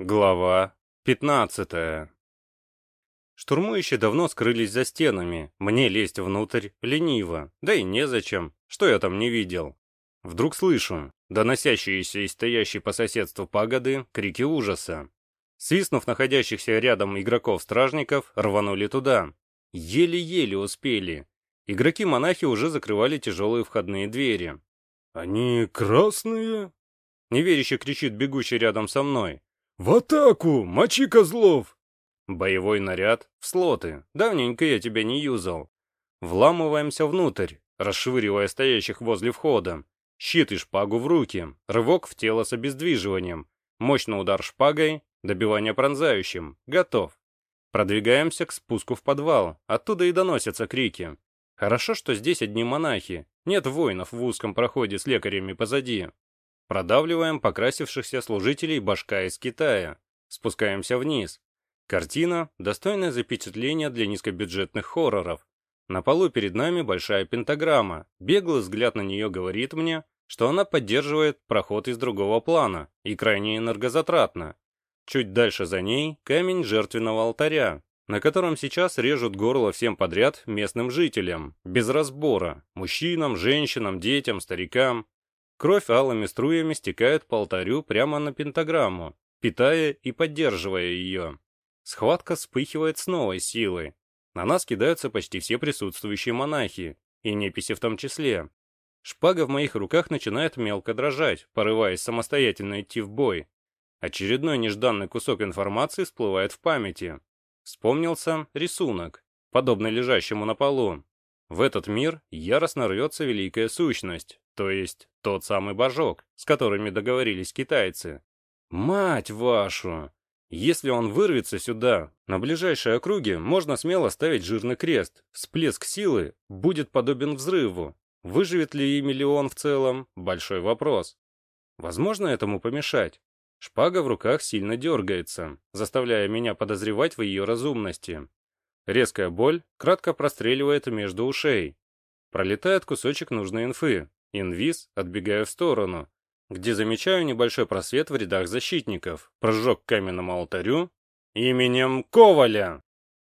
Глава 15 Штурмующие давно скрылись за стенами. Мне лезть внутрь лениво. Да и незачем. Что я там не видел? Вдруг слышу доносящиеся из стоящей по соседству пагоды крики ужаса. Свистнув находящихся рядом игроков-стражников, рванули туда. Еле-еле успели. Игроки-монахи уже закрывали тяжелые входные двери. «Они красные?» Неверяще кричит бегущий рядом со мной. «В атаку! Мочи козлов!» Боевой наряд в слоты. Давненько я тебя не юзал. Вламываемся внутрь, расшвыривая стоящих возле входа. Щит и шпагу в руки, рывок в тело с обездвиживанием, мощный удар шпагой, добивание пронзающим. Готов. Продвигаемся к спуску в подвал, оттуда и доносятся крики. Хорошо, что здесь одни монахи, нет воинов в узком проходе с лекарями позади. Продавливаем покрасившихся служителей башка из Китая. Спускаемся вниз. Картина, достойное запечатление для низкобюджетных хорроров. На полу перед нами большая пентаграмма. Беглый взгляд на нее говорит мне, что она поддерживает проход из другого плана и крайне энергозатратна. Чуть дальше за ней камень жертвенного алтаря, на котором сейчас режут горло всем подряд местным жителям, без разбора, мужчинам, женщинам, детям, старикам. Кровь алыми струями стекает по алтарю прямо на пентаграмму, питая и поддерживая ее. Схватка вспыхивает с новой силой. На нас кидаются почти все присутствующие монахи, и неписи в том числе. Шпага в моих руках начинает мелко дрожать, порываясь самостоятельно идти в бой. Очередной нежданный кусок информации всплывает в памяти. Вспомнился рисунок, подобный лежащему на полу. В этот мир яростно рвется великая сущность, то есть тот самый божок, с которыми договорились китайцы. Мать вашу! Если он вырвется сюда, на ближайшей округе можно смело ставить жирный крест. Всплеск силы будет подобен взрыву. Выживет ли и миллион в целом – большой вопрос. Возможно этому помешать. Шпага в руках сильно дергается, заставляя меня подозревать в ее разумности. Резкая боль кратко простреливает между ушей. Пролетает кусочек нужной инфы, Инвиз, отбегая в сторону, где замечаю небольшой просвет в рядах защитников, прожег к каменному алтарю именем Коваля.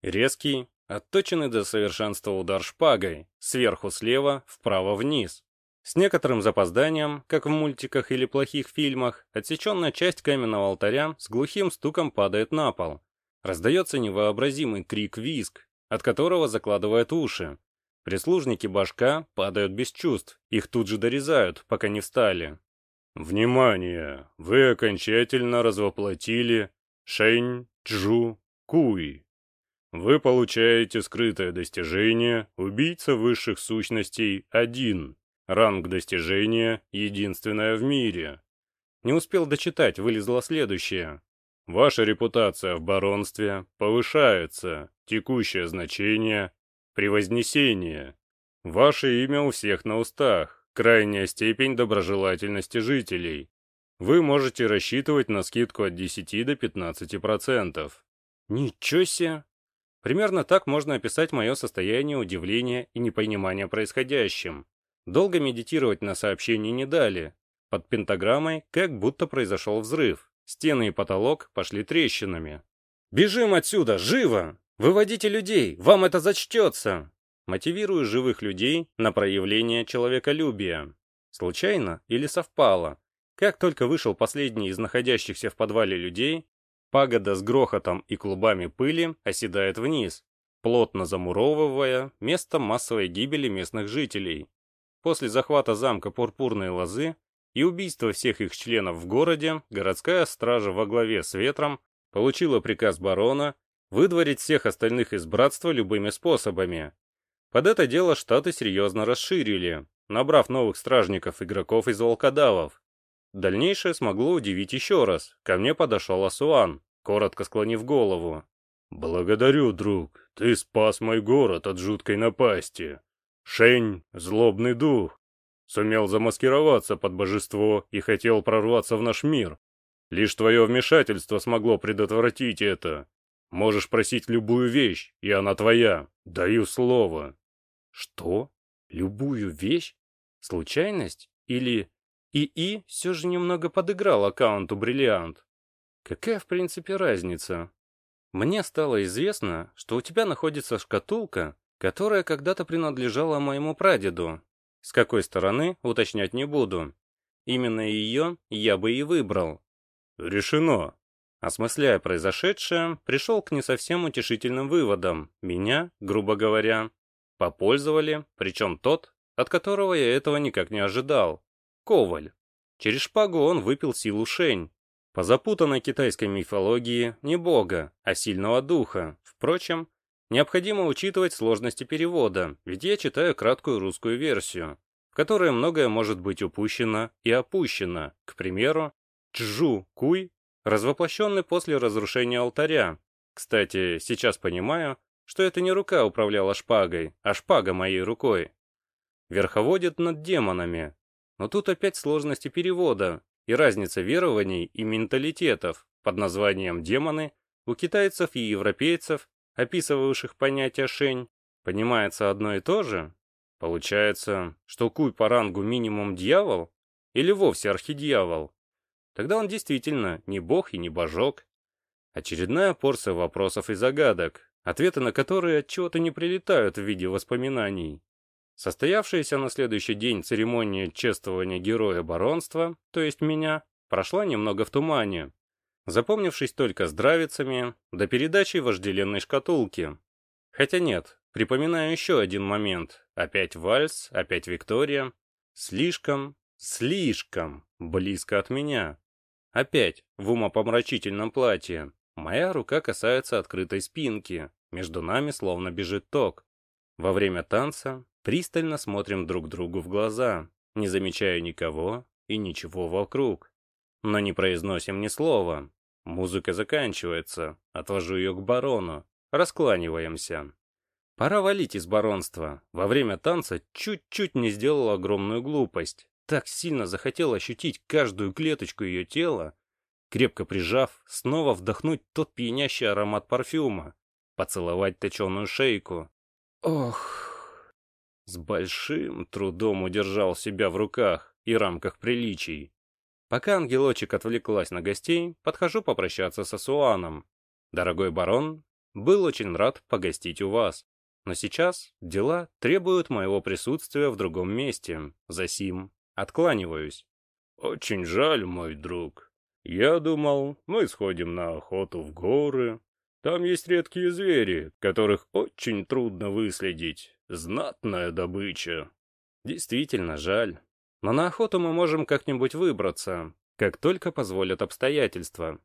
Резкий, отточенный до совершенства удар шпагой, сверху слева, вправо вниз. С некоторым запозданием, как в мультиках или плохих фильмах, отсеченная часть каменного алтаря с глухим стуком падает на пол. Раздается невообразимый крик-визг, от которого закладывает уши. Прислужники башка падают без чувств, их тут же дорезают, пока не встали. «Внимание! Вы окончательно развоплотили Шэнь Чжу Куй. Вы получаете скрытое достижение «Убийца высших сущностей 1». Ранг достижения единственное в мире. Не успел дочитать, вылезло следующее. Ваша репутация в баронстве повышается. Текущее значение Превознесение. Ваше имя у всех на устах. Крайняя степень доброжелательности жителей. Вы можете рассчитывать на скидку от 10 до 15%. Ничего себе! Примерно так можно описать мое состояние удивления и непонимания происходящим. Долго медитировать на сообщении не дали. Под пентаграммой как будто произошел взрыв. Стены и потолок пошли трещинами. «Бежим отсюда! Живо!» Выводите людей, вам это зачтется. Мотивирую живых людей на проявление человеколюбия. Случайно или совпало? Как только вышел последний из находящихся в подвале людей, пагода с грохотом и клубами пыли оседает вниз, плотно замуровывая место массовой гибели местных жителей. После захвата замка Пурпурной Лозы и убийства всех их членов в городе, городская стража во главе с Ветром получила приказ барона выдворить всех остальных из братства любыми способами. Под это дело штаты серьезно расширили, набрав новых стражников-игроков из волкодавов. Дальнейшее смогло удивить еще раз. Ко мне подошел Асуан, коротко склонив голову. «Благодарю, друг. Ты спас мой город от жуткой напасти. Шень — злобный дух. Сумел замаскироваться под божество и хотел прорваться в наш мир. Лишь твое вмешательство смогло предотвратить это. Можешь просить любую вещь, и она твоя. Даю слово. Что? Любую вещь? Случайность? Или ИИ все же немного подыграл аккаунту Бриллиант? Какая, в принципе, разница? Мне стало известно, что у тебя находится шкатулка, которая когда-то принадлежала моему прадеду. С какой стороны, уточнять не буду. Именно ее я бы и выбрал. Решено. Осмысляя произошедшее, пришел к не совсем утешительным выводам. Меня, грубо говоря, попользовали, причем тот, от которого я этого никак не ожидал. Коваль. Через шпагу он выпил силу Шень. По запутанной китайской мифологии не бога, а сильного духа. Впрочем, необходимо учитывать сложности перевода, ведь я читаю краткую русскую версию, в которой многое может быть упущено и опущено. К примеру, Чжу Куй развоплощенный после разрушения алтаря. Кстати, сейчас понимаю, что это не рука управляла шпагой, а шпага моей рукой. Верховодит над демонами. Но тут опять сложности перевода и разница верований и менталитетов под названием «демоны» у китайцев и европейцев, описывавших понятие «шень», понимается одно и то же. Получается, что куй по рангу минимум дьявол или вовсе архидьявол. Тогда он действительно не бог и не божок. Очередная порция вопросов и загадок, ответы на которые от чего-то не прилетают в виде воспоминаний. Состоявшаяся на следующий день церемония чествования героя баронства, то есть меня, прошла немного в тумане, запомнившись только здравицами до передачи вожделенной шкатулки. Хотя нет, припоминаю еще один момент. Опять вальс, опять Виктория. Слишком, слишком близко от меня. Опять в умопомрачительном платье. Моя рука касается открытой спинки. Между нами словно бежит ток. Во время танца пристально смотрим друг другу в глаза, не замечая никого и ничего вокруг. Но не произносим ни слова. Музыка заканчивается. Отвожу ее к барону. Раскланиваемся. Пора валить из баронства. Во время танца чуть-чуть не сделал огромную глупость так сильно захотел ощутить каждую клеточку ее тела, крепко прижав, снова вдохнуть тот пьянящий аромат парфюма, поцеловать точеную шейку. Ох! С большим трудом удержал себя в руках и рамках приличий. Пока ангелочек отвлеклась на гостей, подхожу попрощаться со Суаном. Дорогой барон, был очень рад погостить у вас. Но сейчас дела требуют моего присутствия в другом месте, за сим. Откланиваюсь. «Очень жаль, мой друг. Я думал, мы сходим на охоту в горы. Там есть редкие звери, которых очень трудно выследить. Знатная добыча». «Действительно жаль. Но на охоту мы можем как-нибудь выбраться, как только позволят обстоятельства».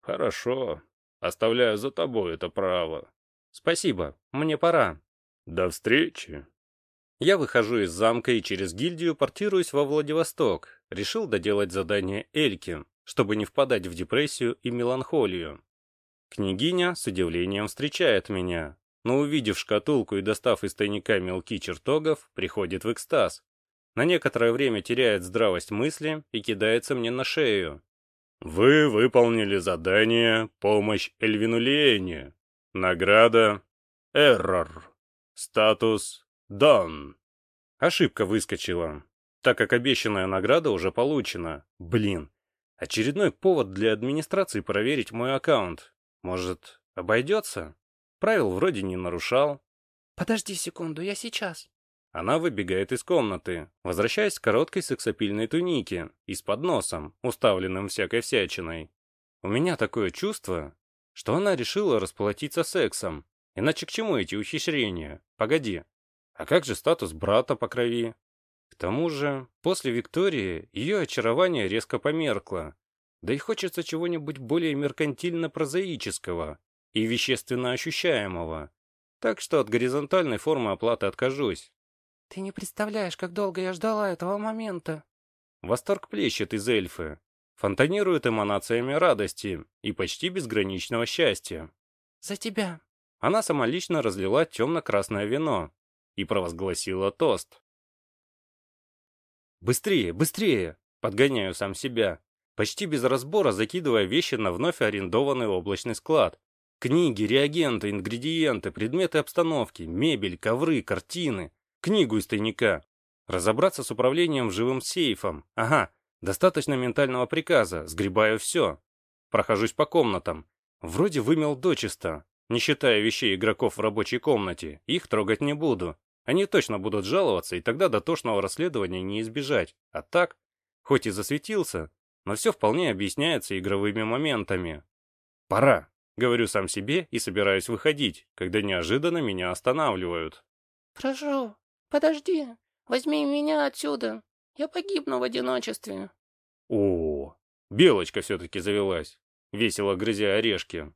«Хорошо. Оставляю за тобой это право». «Спасибо. Мне пора». «До встречи». Я выхожу из замка и через гильдию портируюсь во Владивосток. Решил доделать задание Эльки, чтобы не впадать в депрессию и меланхолию. Княгиня с удивлением встречает меня, но увидев шкатулку и достав из тайника мелки чертогов, приходит в экстаз. На некоторое время теряет здравость мысли и кидается мне на шею. «Вы выполнили задание «Помощь Эльвину Лиэне». Награда «Эррор». Статус «Дан». Ошибка выскочила, так как обещанная награда уже получена. Блин, очередной повод для администрации проверить мой аккаунт. Может, обойдется? Правил вроде не нарушал. «Подожди секунду, я сейчас». Она выбегает из комнаты, возвращаясь к короткой сексапильной тунике и с подносом, уставленным всякой всячиной. У меня такое чувство, что она решила расплатиться сексом. Иначе к чему эти ухищрения? Погоди, а как же статус брата по крови? К тому же, после Виктории ее очарование резко померкло. Да и хочется чего-нибудь более меркантильно-прозаического и вещественно ощущаемого. Так что от горизонтальной формы оплаты откажусь. «Ты не представляешь, как долго я ждала этого момента!» Восторг плещет из эльфы, фонтанирует эманациями радости и почти безграничного счастья. «За тебя!» Она самолично разлила темно-красное вино, и провозгласила тост. «Быстрее, быстрее!» — подгоняю сам себя, почти без разбора закидывая вещи на вновь арендованный облачный склад. Книги, реагенты, ингредиенты, предметы обстановки, мебель, ковры, картины, книгу из тайника. Разобраться с управлением живым сейфом. Ага, достаточно ментального приказа, сгребаю все. Прохожусь по комнатам. Вроде вымел дочисто, не считая вещей игроков в рабочей комнате. Их трогать не буду. Они точно будут жаловаться, и тогда дотошного расследования не избежать. А так, хоть и засветился, но все вполне объясняется игровыми моментами. «Пора», — говорю сам себе и собираюсь выходить, когда неожиданно меня останавливают. «Прошу, подожди, возьми меня отсюда. Я погибну в одиночестве». О, белочка все-таки завелась, весело грызя орешки.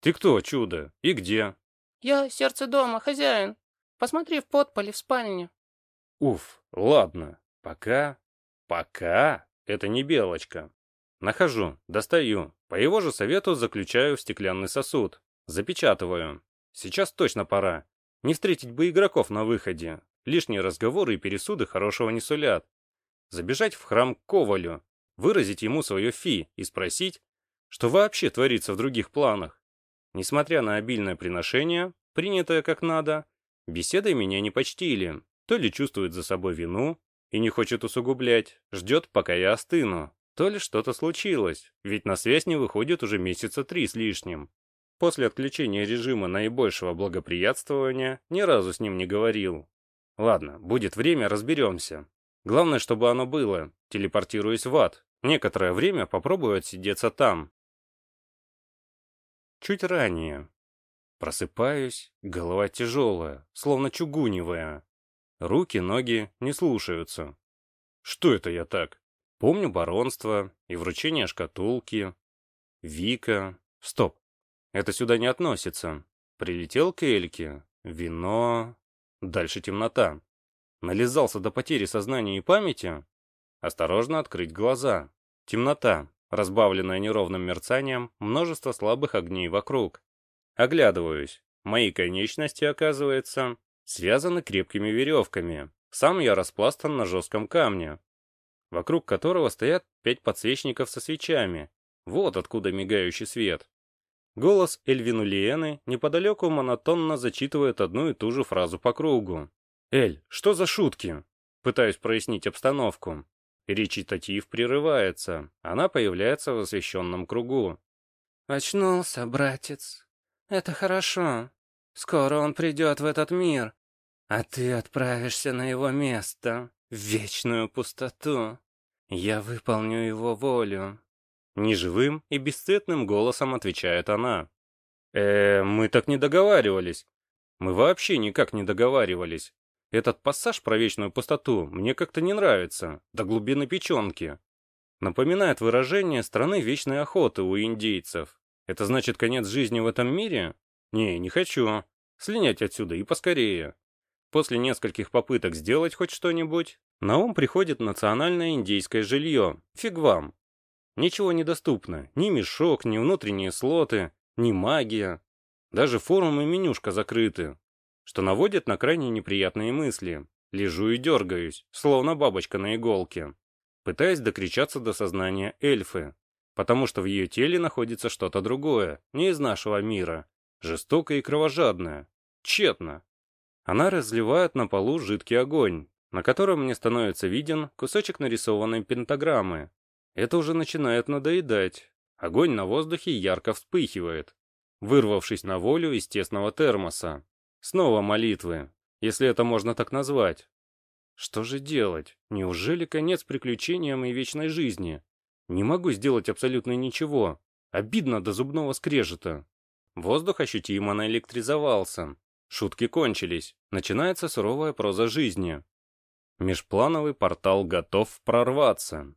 «Ты кто, чудо? И где?» «Я сердце дома, хозяин. Посмотри в подполе в спальне». «Уф, ладно. Пока... Пока это не белочка. Нахожу, достаю. По его же совету заключаю в стеклянный сосуд. Запечатываю. Сейчас точно пора. Не встретить бы игроков на выходе. Лишние разговоры и пересуды хорошего не сулят. Забежать в храм к Ковалю, выразить ему свое фи и спросить, что вообще творится в других планах. Несмотря на обильное приношение, принятое как надо, беседой меня не почтили. То ли чувствует за собой вину и не хочет усугублять, ждет, пока я остыну. То ли что-то случилось, ведь на связь не выходит уже месяца три с лишним. После отключения режима наибольшего благоприятствования ни разу с ним не говорил. Ладно, будет время, разберемся. Главное, чтобы оно было, телепортируясь в ад. Некоторое время попробую отсидеться там, Чуть ранее. Просыпаюсь, голова тяжелая, словно чугуневая. Руки, ноги не слушаются. Что это я так? Помню баронство и вручение шкатулки. Вика. Стоп. Это сюда не относится. Прилетел к Эльке. Вино. Дальше темнота. Нализался до потери сознания и памяти. Осторожно открыть глаза. Темнота разбавленное неровным мерцанием, множество слабых огней вокруг. Оглядываюсь. Мои конечности, оказывается, связаны крепкими веревками. Сам я распластан на жестком камне, вокруг которого стоят пять подсвечников со свечами. Вот откуда мигающий свет. Голос Эльвинулиены неподалеку монотонно зачитывает одну и ту же фразу по кругу. «Эль, что за шутки?» Пытаюсь прояснить обстановку. Речитатив прерывается. Она появляется в освещенном кругу. «Очнулся, братец. Это хорошо. Скоро он придет в этот мир, а ты отправишься на его место, в вечную пустоту. Я выполню его волю». Неживым и бесцветным голосом отвечает она. «Э, мы так не договаривались. Мы вообще никак не договаривались. Этот пассаж про вечную пустоту мне как-то не нравится, до глубины печенки. Напоминает выражение страны вечной охоты у индейцев. Это значит конец жизни в этом мире? Не, не хочу. Слинять отсюда и поскорее. После нескольких попыток сделать хоть что-нибудь, на ум приходит национальное индейское жилье. Фиг вам. Ничего недоступно. Ни мешок, ни внутренние слоты, ни магия. Даже форум и менюшка закрыты что наводит на крайне неприятные мысли. Лежу и дергаюсь, словно бабочка на иголке, пытаясь докричаться до сознания эльфы, потому что в ее теле находится что-то другое, не из нашего мира, жестокое и кровожадное. Тщетно. Она разливает на полу жидкий огонь, на котором мне становится виден кусочек нарисованной пентаграммы. Это уже начинает надоедать. Огонь на воздухе ярко вспыхивает, вырвавшись на волю из тесного термоса. Снова молитвы, если это можно так назвать. Что же делать? Неужели конец приключениям и вечной жизни? Не могу сделать абсолютно ничего. Обидно до зубного скрежета. Воздух ощутимо наэлектризовался. Шутки кончились. Начинается суровая проза жизни. Межплановый портал готов прорваться.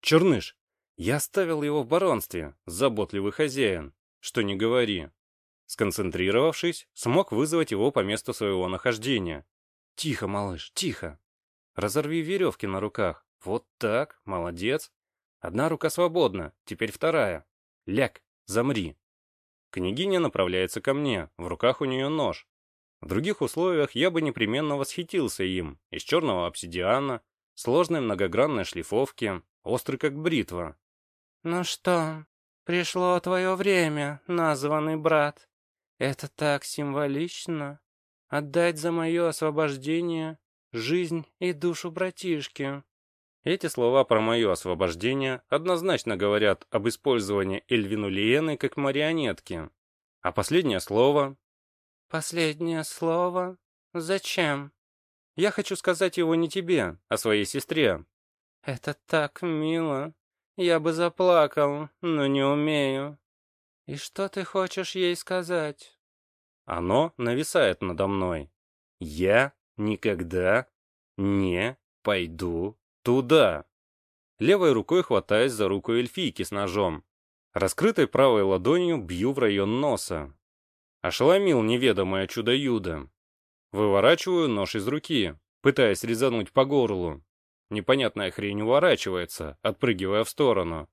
Черныш, я оставил его в баронстве, заботливый хозяин. Что не говори. Сконцентрировавшись, смог вызвать его по месту своего нахождения. «Тихо, малыш, тихо. Разорви веревки на руках. Вот так, молодец. Одна рука свободна, теперь вторая. Ляг, замри». Княгиня направляется ко мне, в руках у нее нож. В других условиях я бы непременно восхитился им. Из черного обсидиана, сложной многогранной шлифовки, острый как бритва. «Ну что, пришло твое время, названный брат», это так символично. Отдать за мое освобождение жизнь и душу братишки. Эти слова про мое освобождение однозначно говорят об использовании Эльвинулиены как марионетки. А последнее слово... Последнее слово? Зачем? Я хочу сказать его не тебе, а своей сестре. Это так мило. Я бы заплакал, но не умею. И что ты хочешь ей сказать? Оно нависает надо мной. Я никогда не пойду Туда. Левой рукой хватаясь за руку эльфийки с ножом. Раскрытой правой ладонью бью в район носа. Ошеломил неведомое чудо-юдо. Выворачиваю нож из руки, пытаясь резануть по горлу. Непонятная хрень уворачивается, отпрыгивая в сторону.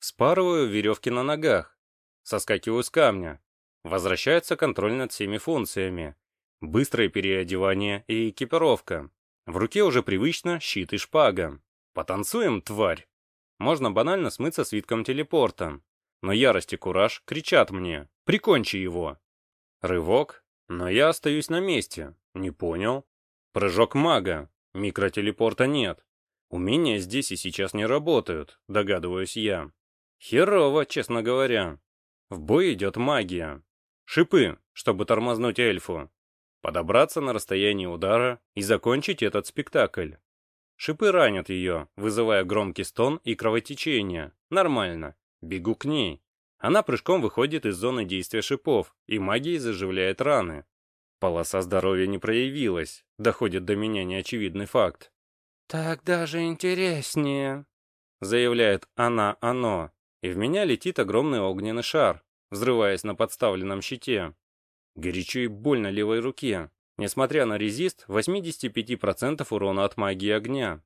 Спарываю веревки на ногах. Соскакиваю с камня. Возвращается контроль над всеми функциями. Быстрое переодевание и экипировка. В руке уже привычно щит и шпага. Потанцуем, тварь. Можно банально смыться свитком телепорта. Но ярость и кураж кричат мне «Прикончи его!». Рывок, но я остаюсь на месте. Не понял. Прыжок мага. Микротелепорта нет. Умения здесь и сейчас не работают, догадываюсь я. Херово, честно говоря. В бой идет магия. Шипы, чтобы тормознуть эльфу подобраться на расстояние удара и закончить этот спектакль. Шипы ранят ее, вызывая громкий стон и кровотечение. Нормально. Бегу к ней. Она прыжком выходит из зоны действия шипов, и магией заживляет раны. Полоса здоровья не проявилась, доходит до меня неочевидный факт. «Так даже интереснее», — заявляет она-оно, и в меня летит огромный огненный шар, взрываясь на подставленном щите. Горячо и больно левой руке, несмотря на резист 85% урона от магии огня.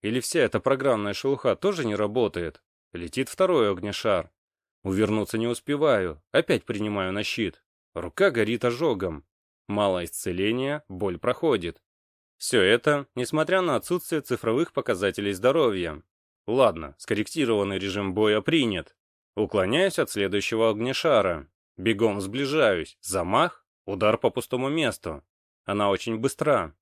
Или вся эта программная шелуха тоже не работает? Летит второй огнешар. Увернуться не успеваю, опять принимаю на щит. Рука горит ожогом. Мало исцеления, боль проходит. Все это, несмотря на отсутствие цифровых показателей здоровья. Ладно, скорректированный режим боя принят. Уклоняюсь от следующего огнешара. Бегом сближаюсь. Замах. Удар по пустому месту. Она очень быстра.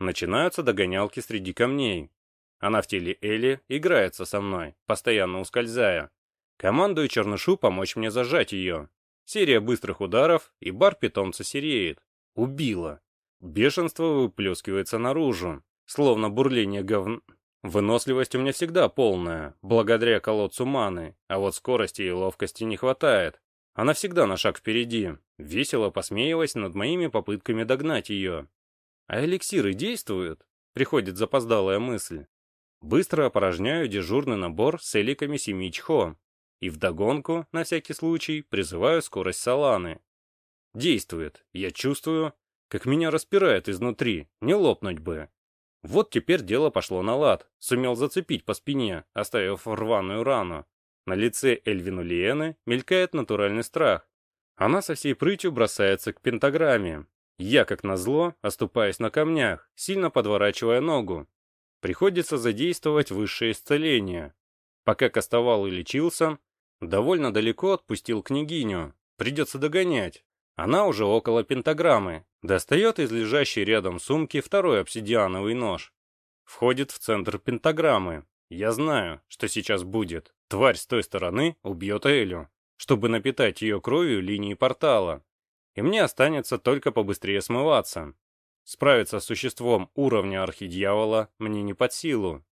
Начинаются догонялки среди камней. Она в теле Эли играется со мной, постоянно ускользая. Командую Чернышу помочь мне зажать ее. Серия быстрых ударов, и бар питомца сереет. Убила. Бешенство выплескивается наружу, словно бурление говн... Выносливость у меня всегда полная, благодаря колодцу маны, а вот скорости и ловкости не хватает. Она всегда на шаг впереди, весело посмеиваясь над моими попытками догнать ее. А эликсиры действуют? Приходит запоздалая мысль. Быстро опорожняю дежурный набор с эликами семи чхо. И вдогонку, на всякий случай, призываю скорость Саланы. Действует. Я чувствую, как меня распирает изнутри, не лопнуть бы. Вот теперь дело пошло на лад. Сумел зацепить по спине, оставив рваную рану. На лице Эльвинулиены мелькает натуральный страх. Она со всей прытью бросается к пентаграмме. Я, как назло, оступаясь на камнях, сильно подворачивая ногу. Приходится задействовать высшее исцеление. Пока Костовал и лечился, довольно далеко отпустил княгиню. Придется догонять. Она уже около пентаграммы. Достает из лежащей рядом сумки второй обсидиановый нож. Входит в центр пентаграммы. Я знаю, что сейчас будет. Тварь с той стороны убьет Элю, чтобы напитать ее кровью линии портала. И мне останется только побыстрее смываться. Справиться с существом уровня архидьявола мне не под силу.